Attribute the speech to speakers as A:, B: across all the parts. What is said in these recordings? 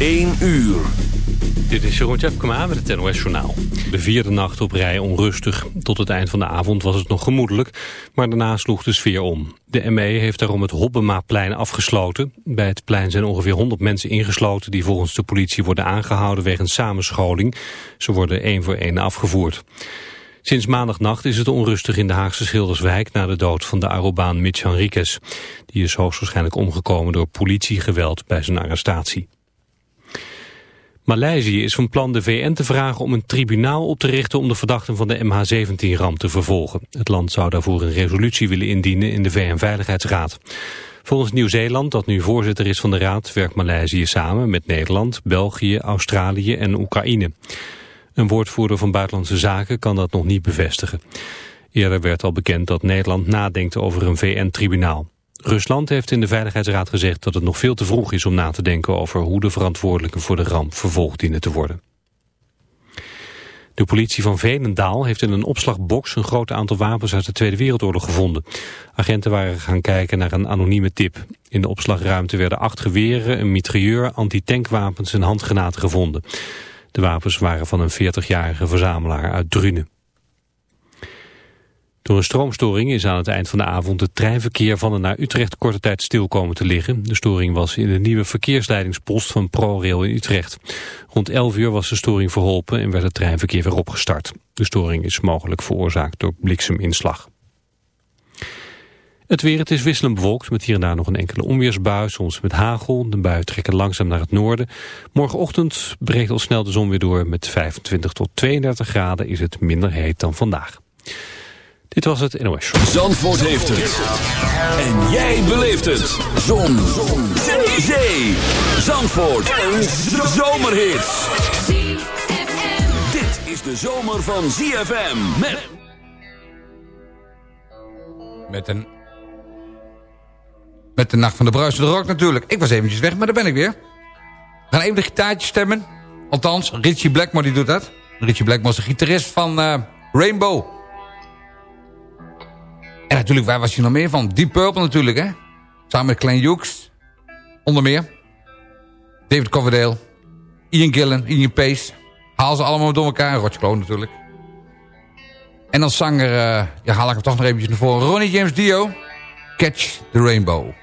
A: 1 uur.
B: Dit is Jeroen Tjepkema met het NOS Journaal. De vierde nacht op rij onrustig. Tot het eind van de avond was het nog gemoedelijk, maar daarna sloeg de sfeer om. De ME heeft daarom het Hobbemaplein afgesloten. Bij het plein zijn ongeveer 100 mensen ingesloten... die volgens de politie worden aangehouden wegens samenscholing. Ze worden één voor één afgevoerd. Sinds maandagnacht is het onrustig in de Haagse Schilderswijk... na de dood van de Arobaan Mitch Henriquez. Die is hoogstwaarschijnlijk omgekomen door politiegeweld bij zijn arrestatie. Maleisië is van plan de VN te vragen om een tribunaal op te richten om de verdachten van de MH17-ramp te vervolgen. Het land zou daarvoor een resolutie willen indienen in de VN-veiligheidsraad. Volgens Nieuw-Zeeland, dat nu voorzitter is van de raad, werkt Maleisië samen met Nederland, België, Australië en Oekraïne. Een woordvoerder van Buitenlandse Zaken kan dat nog niet bevestigen. Eerder werd al bekend dat Nederland nadenkt over een VN-tribunaal. Rusland heeft in de Veiligheidsraad gezegd dat het nog veel te vroeg is om na te denken over hoe de verantwoordelijken voor de ramp vervolgd dienen te worden. De politie van Veenendaal heeft in een opslagbox een groot aantal wapens uit de Tweede Wereldoorlog gevonden. Agenten waren gaan kijken naar een anonieme tip. In de opslagruimte werden acht geweren, een mitrailleur, antitankwapens en handgranaten gevonden. De wapens waren van een 40-jarige verzamelaar uit Drunen. Door een stroomstoring is aan het eind van de avond het treinverkeer van en naar Utrecht korte tijd stil komen te liggen. De storing was in de nieuwe verkeersleidingspost van ProRail in Utrecht. Rond 11 uur was de storing verholpen en werd het treinverkeer weer opgestart. De storing is mogelijk veroorzaakt door blikseminslag. Het weer, het is wisselend bewolkt met hier en daar nog een enkele onweersbui, soms met hagel. De buien trekken langzaam naar het noorden. Morgenochtend breekt al snel de zon weer door. Met 25 tot 32 graden is het minder heet dan vandaag. Dit was het NOS Show.
A: Zandvoort heeft het. En jij beleeft het. Zon. Zon. Zee. Zee. Zandvoort. Een zomerhit. Dit is de zomer van ZFM. Met...
C: Met een... Met de Nacht van de Bruisende Rock natuurlijk. Ik was eventjes weg, maar daar ben ik weer. We gaan even de gitaartje stemmen. Althans, Richie Blackmore die doet dat. Richie Blackmore is de gitarist van uh, Rainbow. En natuurlijk, waar was je nog meer van? Deep Purple natuurlijk, hè? Samen met Klein Hughes. Onder meer. David Coverdale. Ian Gillen, Ian Pace. Haal ze allemaal door elkaar. Roger Clone natuurlijk. En als zanger, uh, ja, haal ik hem toch nog eventjes naar voren. Ronnie James Dio. Catch the Rainbow.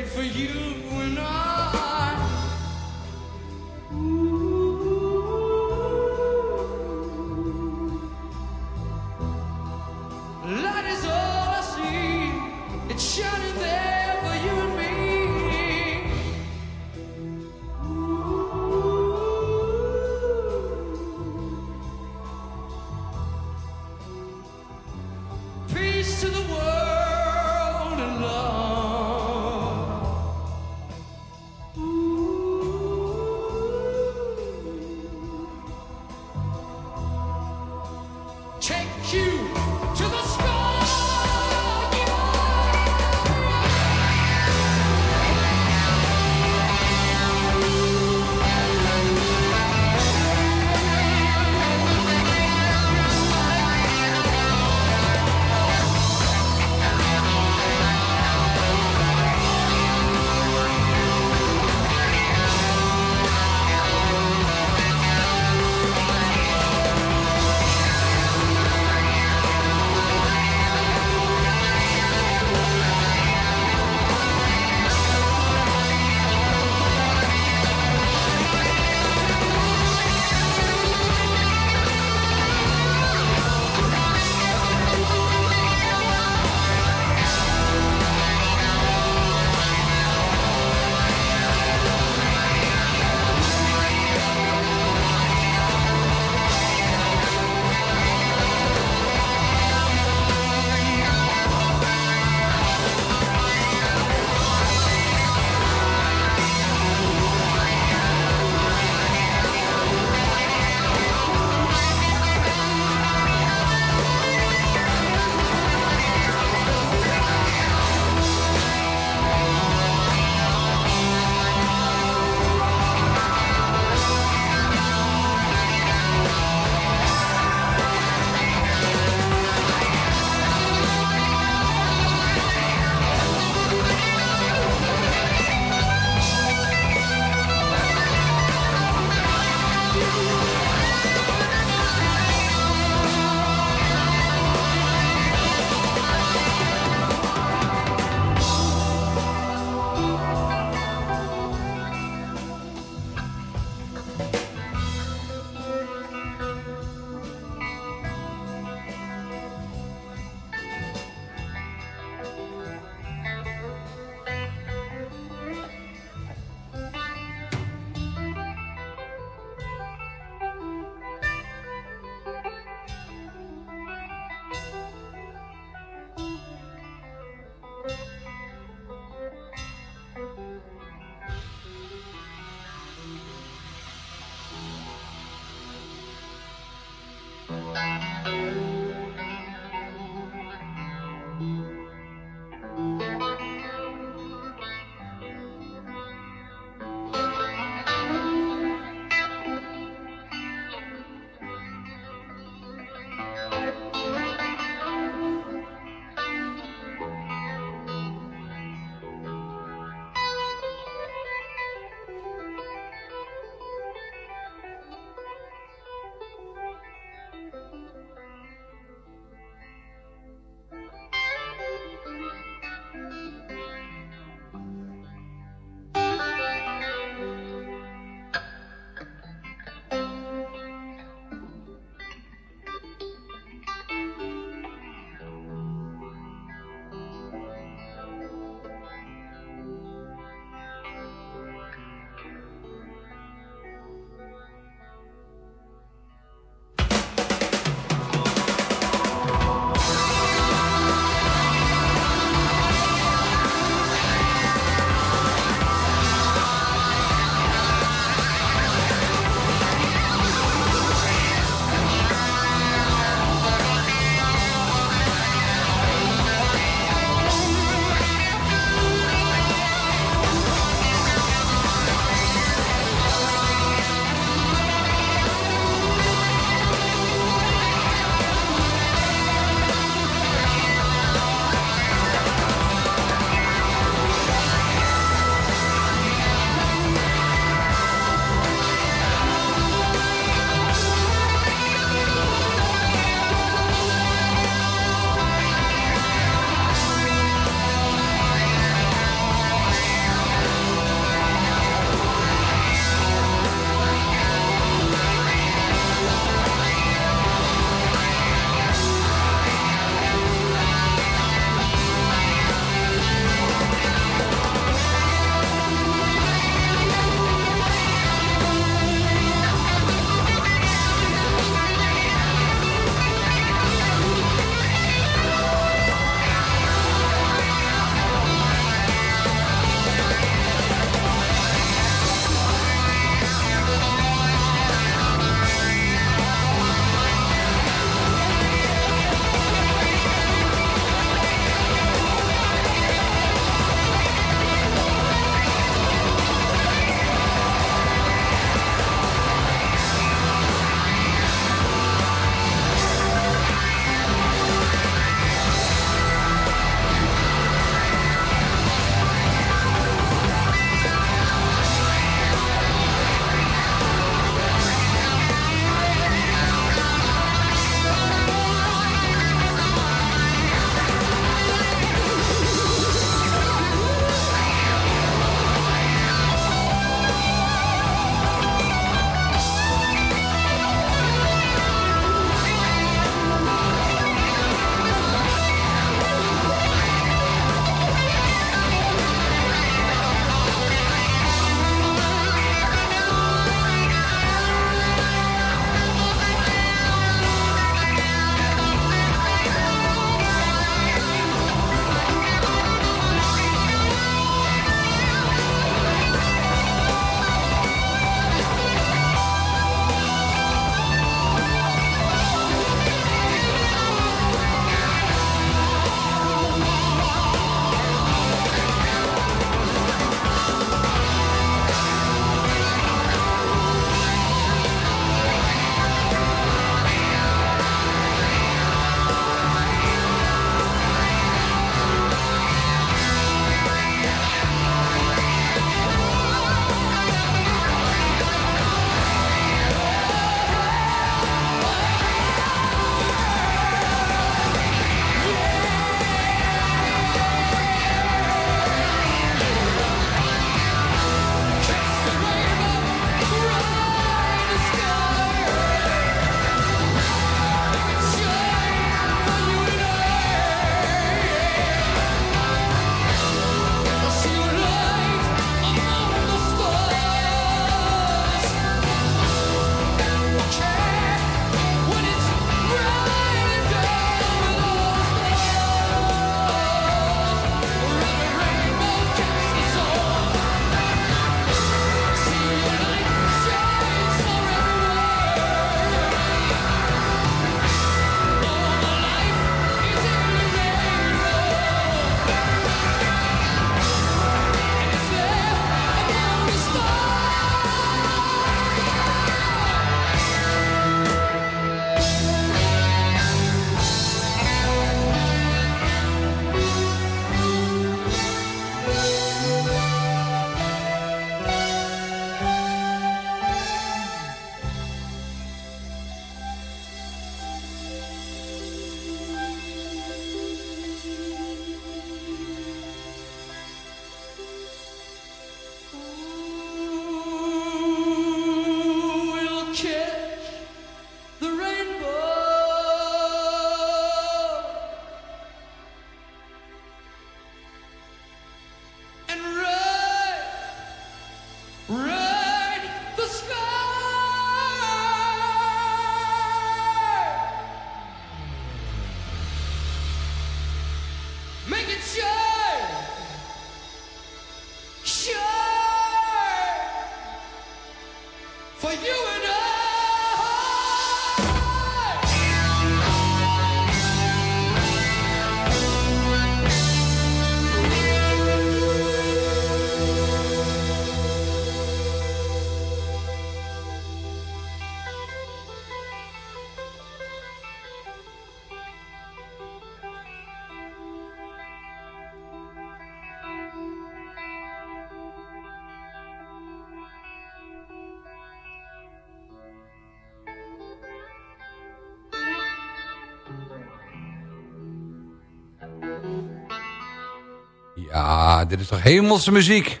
C: Dit is toch hemelse muziek.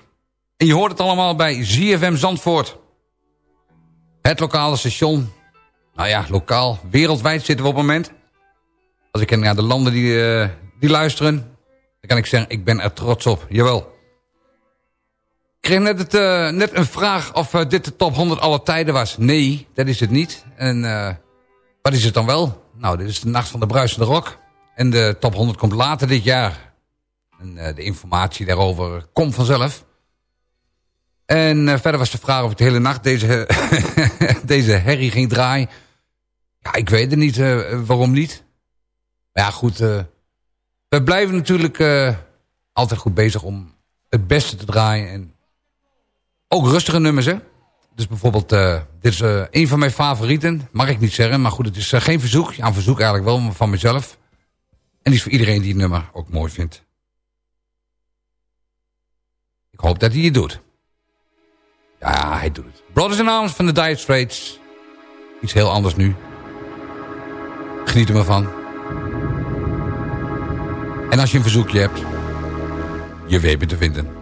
C: En je hoort het allemaal bij ZFM Zandvoort. Het lokale station. Nou ja, lokaal. Wereldwijd zitten we op het moment. Als ik kijk naar de landen die, eh, die luisteren... dan kan ik zeggen, ik ben er trots op. Jawel. Ik kreeg net, het, eh, net een vraag of eh, dit de top 100 aller tijden was. Nee, dat is het niet. En wat is het dan wel? Nou, dit is de Nacht van de Bruisende Rock. En de top 100 komt later dit jaar. En eh, de informatie daarover komt vanzelf. En eh, verder was de vraag of ik de hele nacht deze, deze herrie ging draaien. Ja, ik weet het niet. eh, waarom niet? Maar ja, goed. we blijven natuurlijk altijd goed bezig om het beste te draaien. En ook rustige nummers, hè. Dus bijvoorbeeld, dit is een van mijn favorieten. Mag ik niet zeggen, maar goed, het is geen verzoek. Ja, een verzoek eigenlijk wel, van mezelf. En die is voor iedereen die het nummer ook mooi vindt. Ik hoop dat hij het doet. Ja, hij doet het. Brothers in Arms van de Dire Straits. Iets heel anders nu. Geniet er maar van. En als je een verzoekje hebt, je weet te vinden.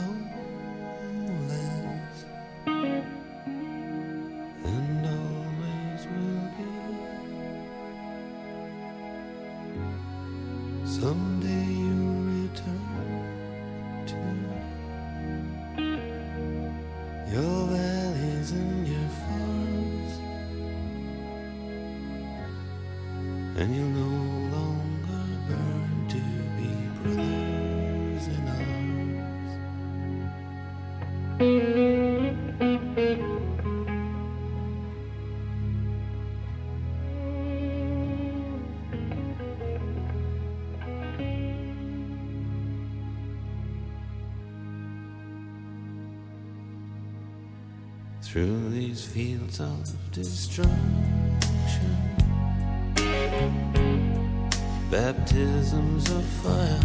D: Through these fields of destruction, baptisms of fire.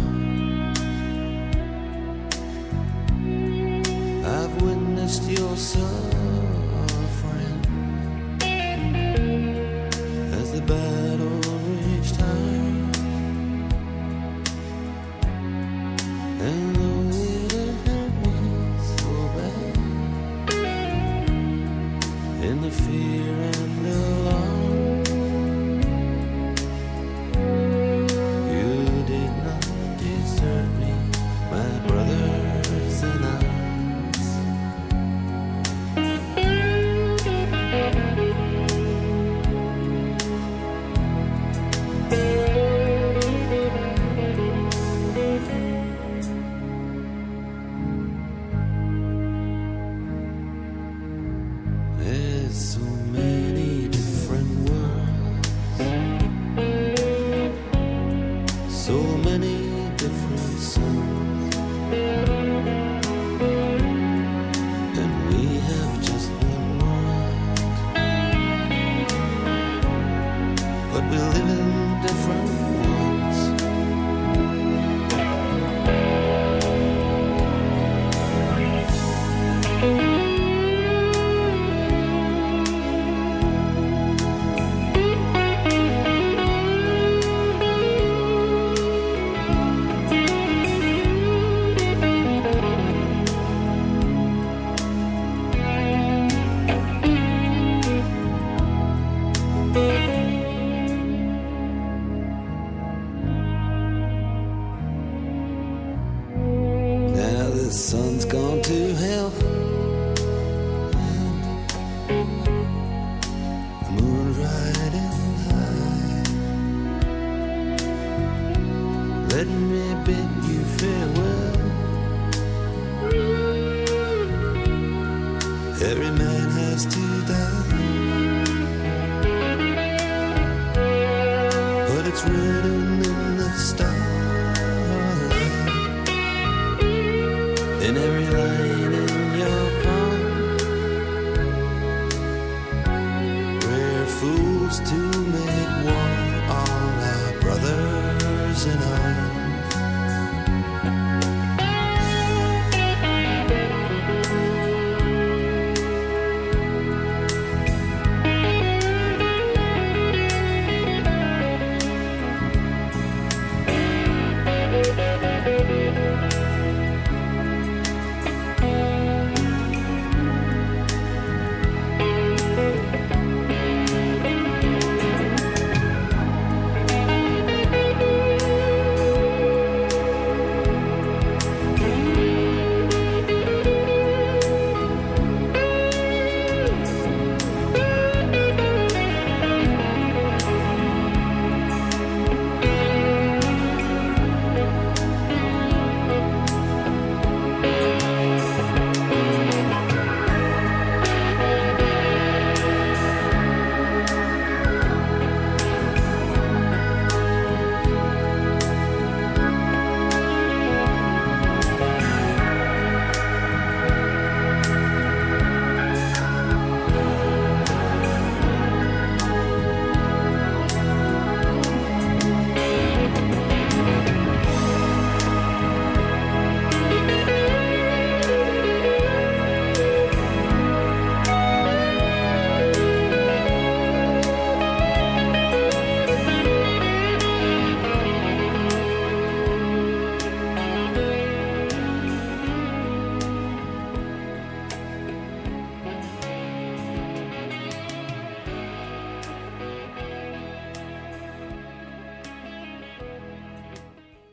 E: To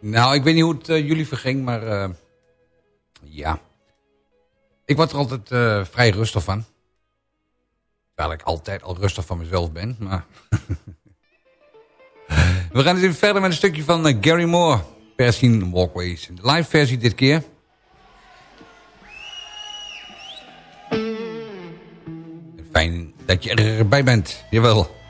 C: Nou, ik weet niet hoe het eh, jullie verging, maar eh, ja. Ik word er altijd eh, vrij rustig van. Terwijl ik altijd al rustig van mezelf ben, maar... We gaan eens even verder met een stukje van Gary Moore. Persian Walkways. De live versie dit keer. Fijn dat je erbij bent. Jawel.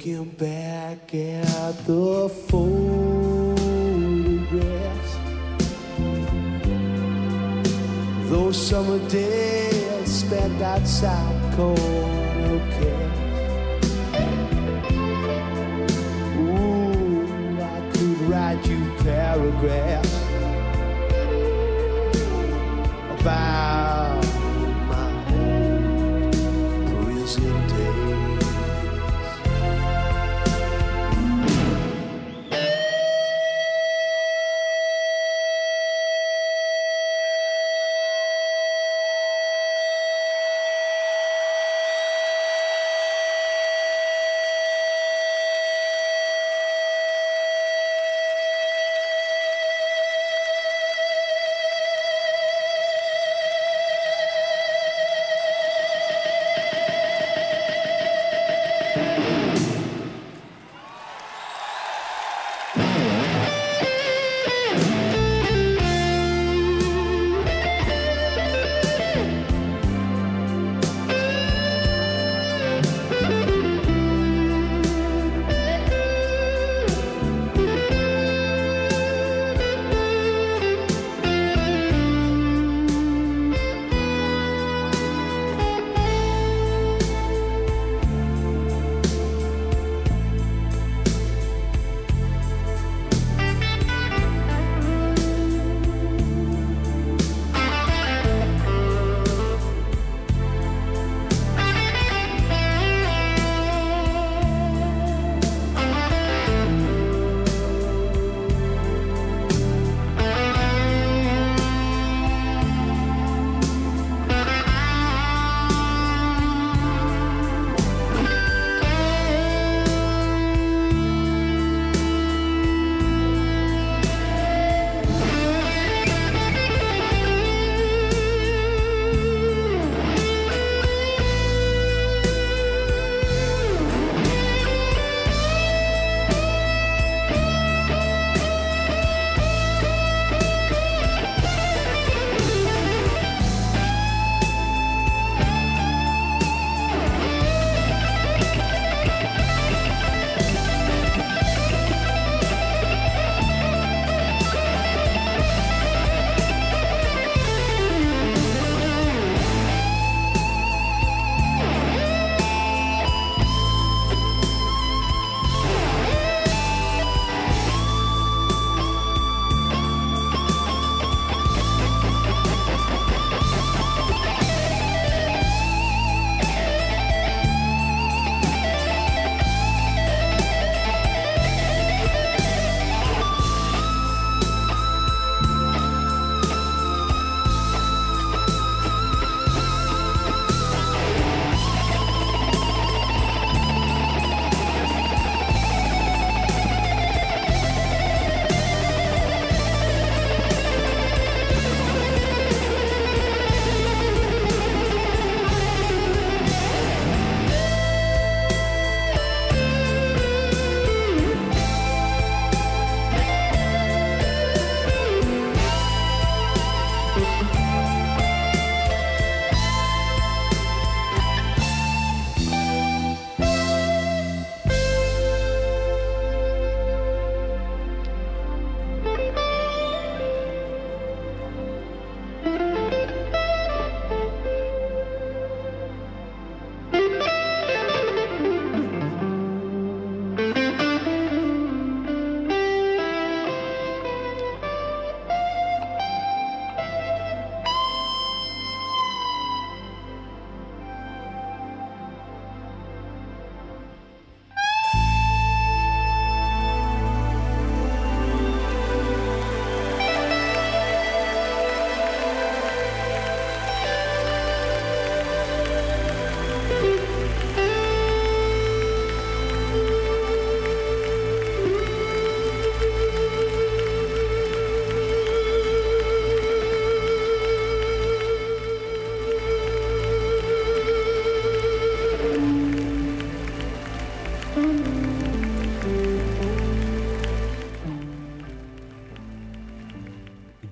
E: Looking back at the photographs, those summer days spent outside corner. Ooh, I could write you paragraphs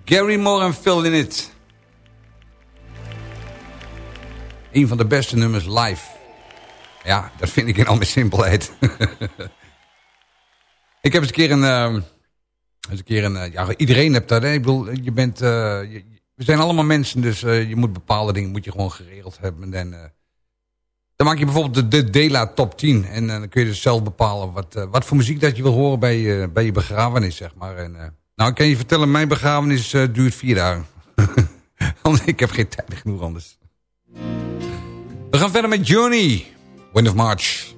F: Gary Moore en Phil in It. Een van de beste nummers live. Ja, dat vind ik in al mijn simpelheid. ik heb eens een keer een... eh, eens een keer een eh, ja, iedereen hebt dat. Hè? Ik bedoel, je bent... eh, we zijn allemaal mensen, dus eh, je moet bepaalde dingen moet je gewoon geregeld hebben. En dan maak je bijvoorbeeld de, de Dela Top 10. En dan kun je dus zelf bepalen wat, wat voor muziek dat je wil horen bij, bij je begrafenis, zeg maar. En, nou, ik kan je vertellen, mijn begrafenis eh, duurt vier dagen. Want ik heb geen tijd genoeg anders. We gaan verder met Journey. Wind of March.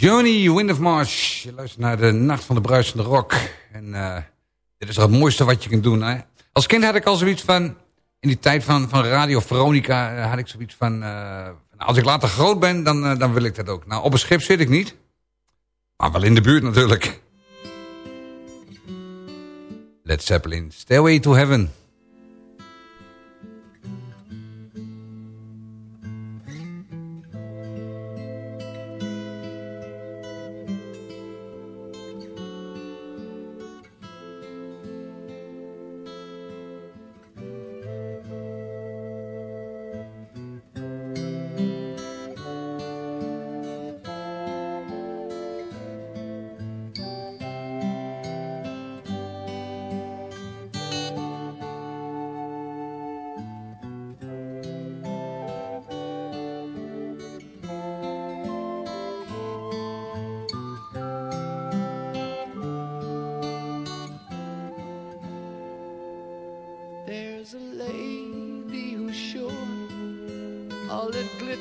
G: Johnny Wind of March. Je luistert naar de Nacht van de Bruisende Rock. En eh, dit is het mooiste wat je kunt doen. Hè? Als kind had ik al zoiets van... In die tijd van, van Radio Veronica eh, had ik zoiets eh, van... Als ik later groot ben, dan, dan wil ik dat ook. Nou, op een schip zit ik niet. Maar wel in de buurt natuurlijk. Led Zeppelin, Stairway to Heaven.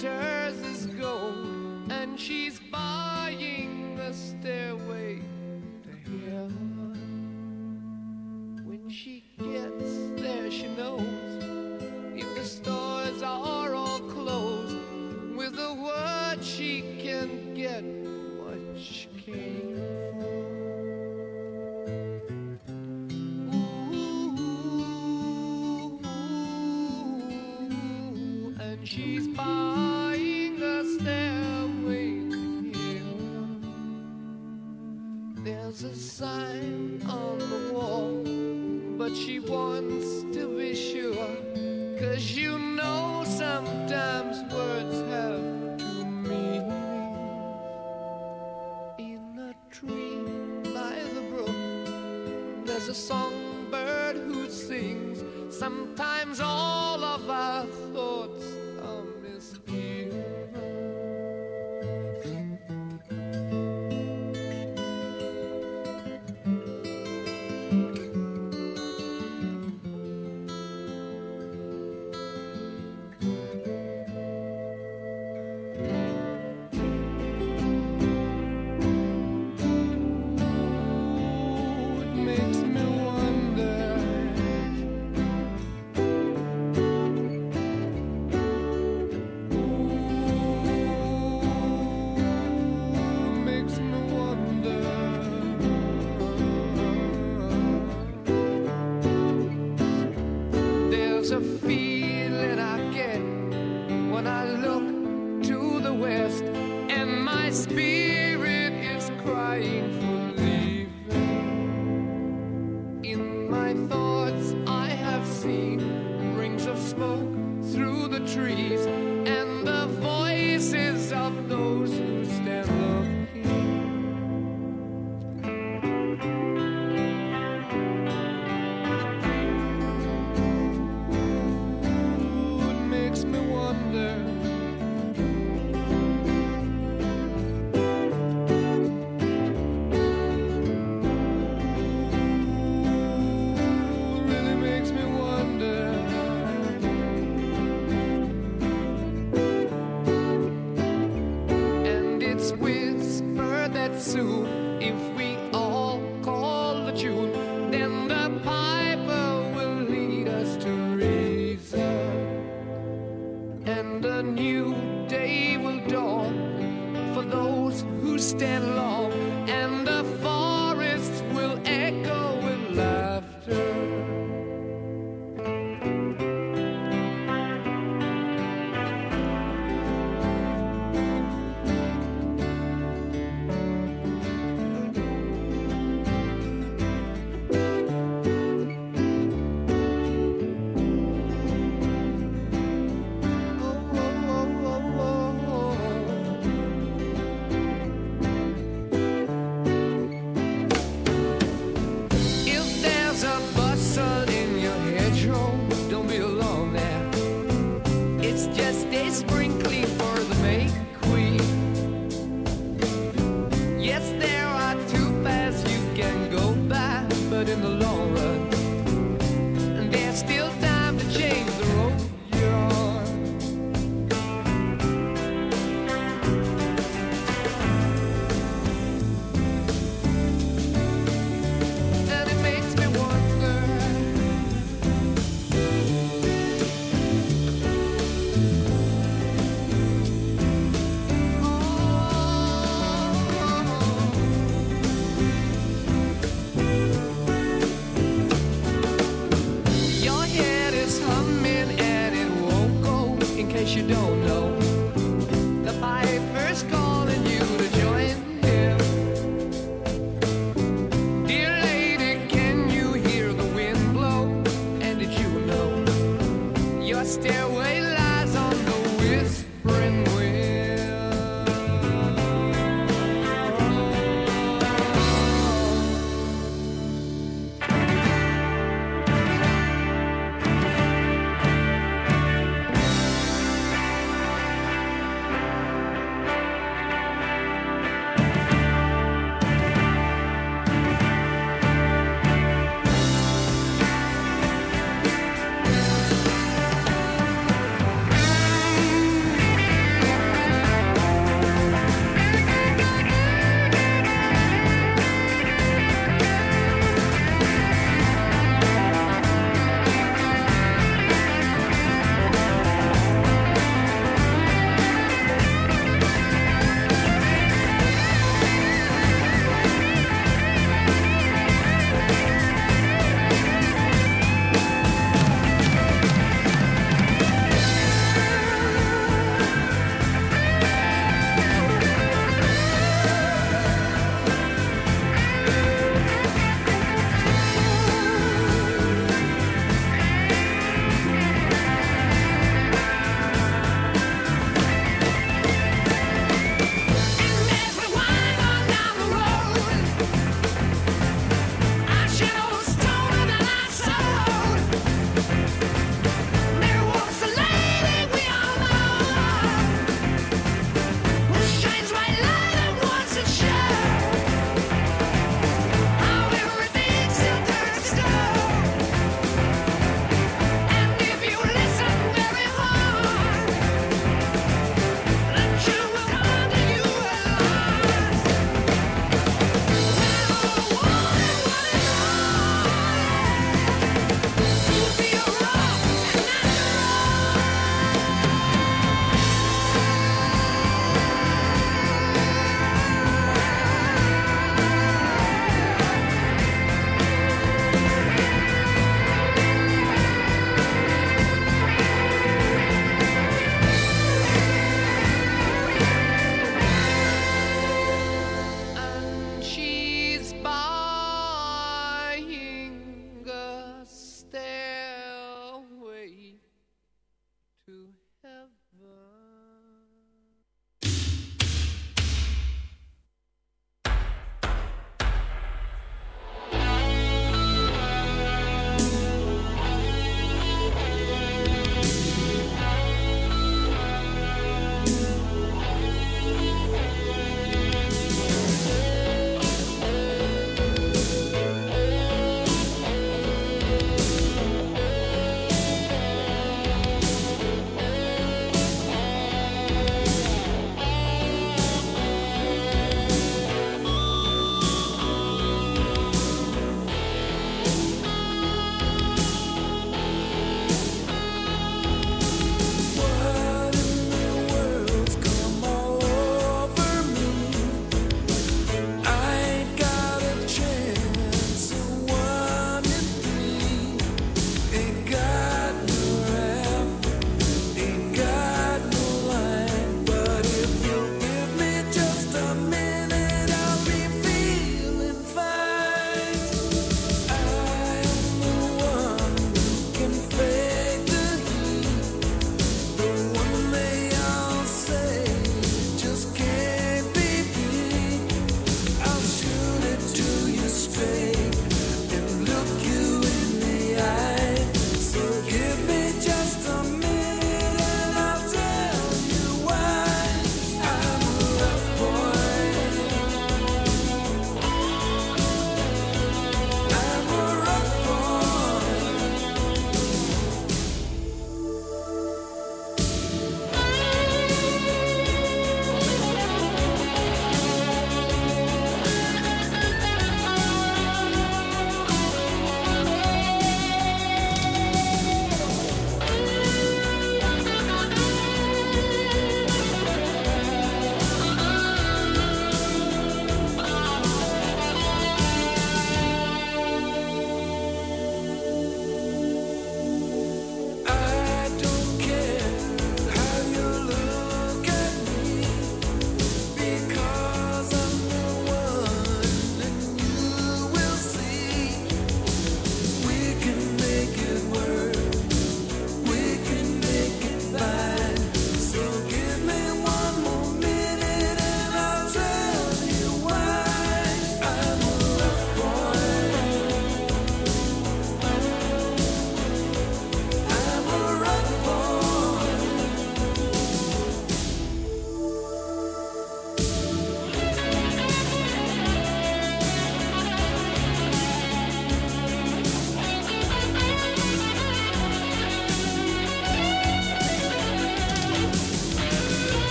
G: letter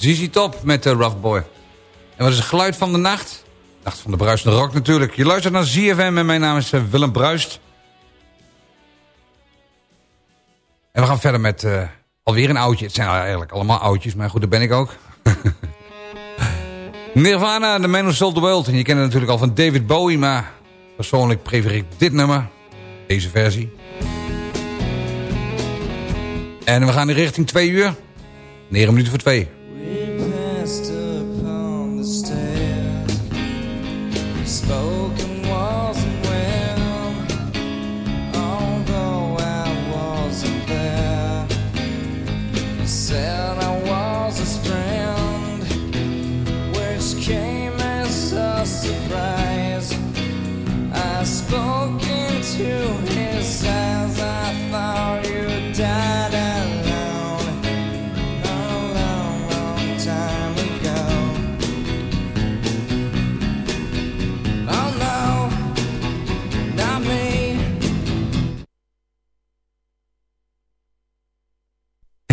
H: ZZ Top met uh, Rough Boy. En wat is het geluid van de nacht? Nacht van de bruisende rock natuurlijk. Je luistert naar ZFM en mijn naam is uh, Willem Bruist. En we gaan verder met uh, alweer een oudje. Het zijn eigenlijk allemaal oudjes, maar goed, daar ben ik ook. Nirvana, The Man Who Sold the World. En je kent het natuurlijk al van David Bowie, maar persoonlijk prefereer ik dit nummer. Deze versie. En we gaan in richting 2 uur. 9 minuten voor 2.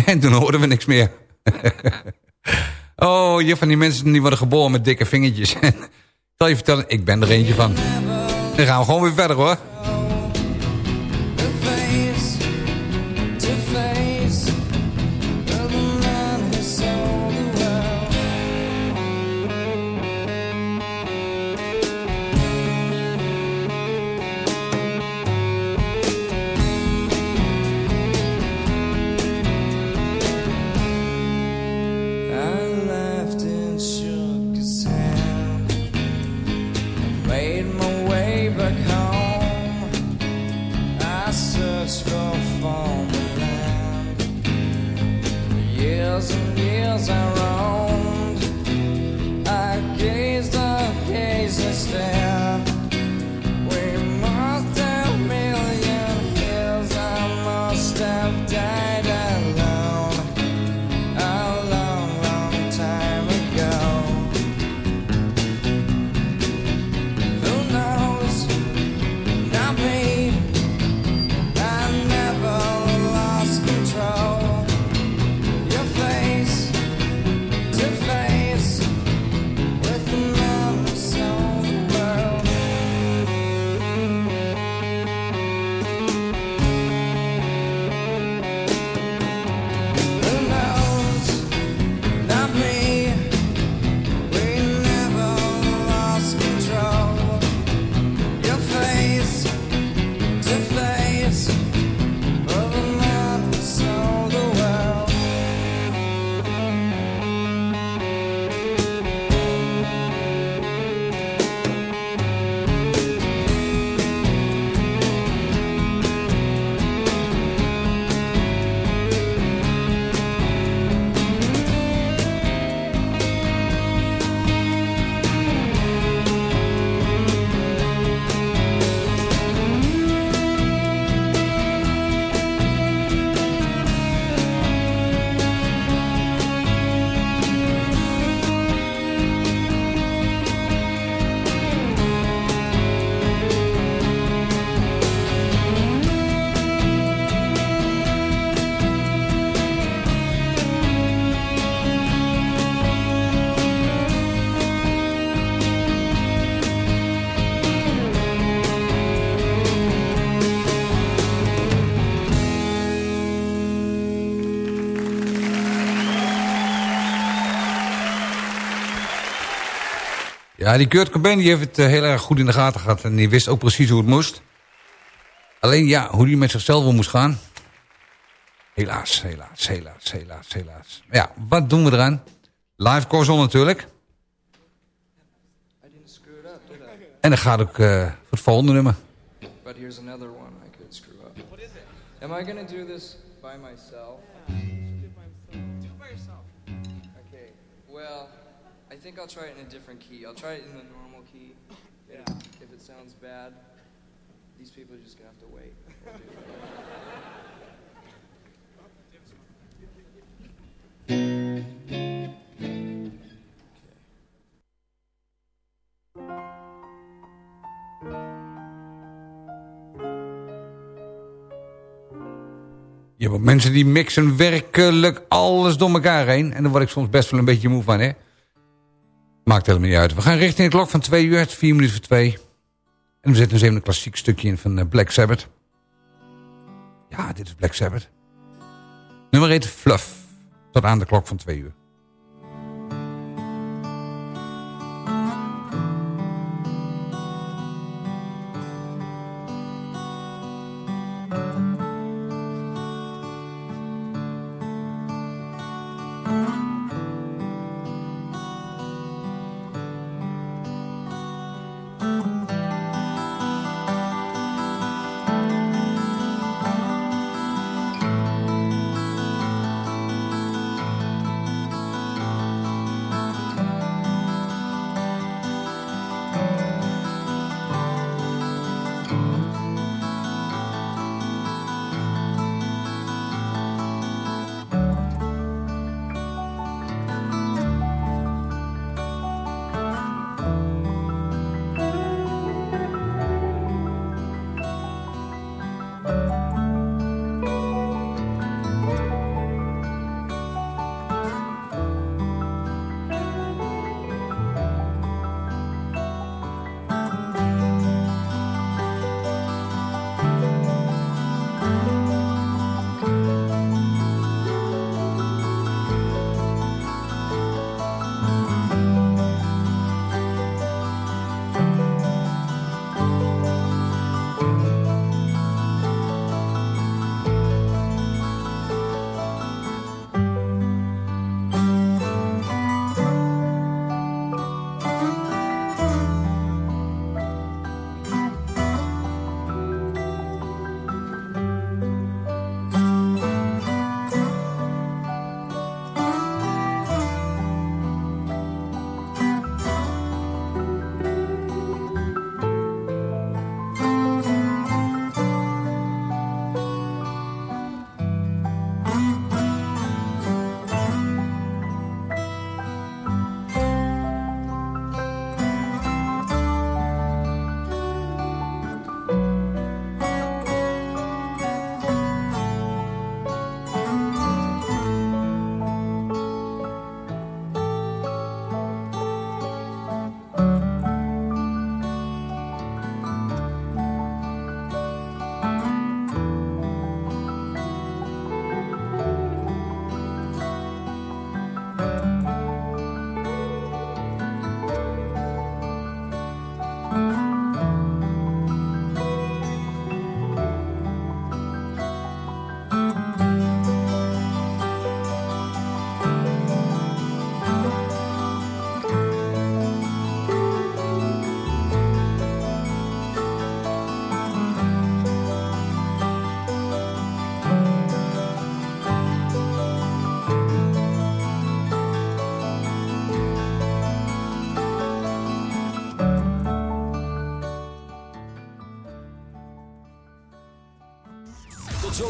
H: En toen hoorden we niks meer. oh, je van die mensen die worden geboren met dikke vingertjes. ik zal je vertellen, ik ben er eentje van. Dan gaan we gewoon weer verder hoor. Ja, die Kurt Cobain die heeft het uh, heel erg goed in de gaten gehad. En die wist ook precies hoe het moest. Alleen ja, hoe die met zichzelf om moest gaan. Helaas, helaas, helaas, helaas, helaas. Maar ja, wat doen we eraan? Live Corson natuurlijk. En dan gaat ook uh, voor het volgende nummer.
I: But here's another one I could screw up. What is it? Am I gonna do this by myself? Okay, well... Think I'll try it in a different key. I'll try it in the normal key. Yeah. If it sounds bad, these people are just gonna have to wait.
C: Je hebt mensen die mixen werkelijk alles door elkaar heen. En daar word ik soms best wel een beetje moe van, hè. Maakt helemaal niet uit. We gaan richting de klok van twee uur. Het is vier minuten voor twee. En we zetten eens even een klassiek stukje in van eh, Black Sabbath. Ja, dit is Black Sabbath. Nummer 1, Fluff. Tot aan de klok van twee uur.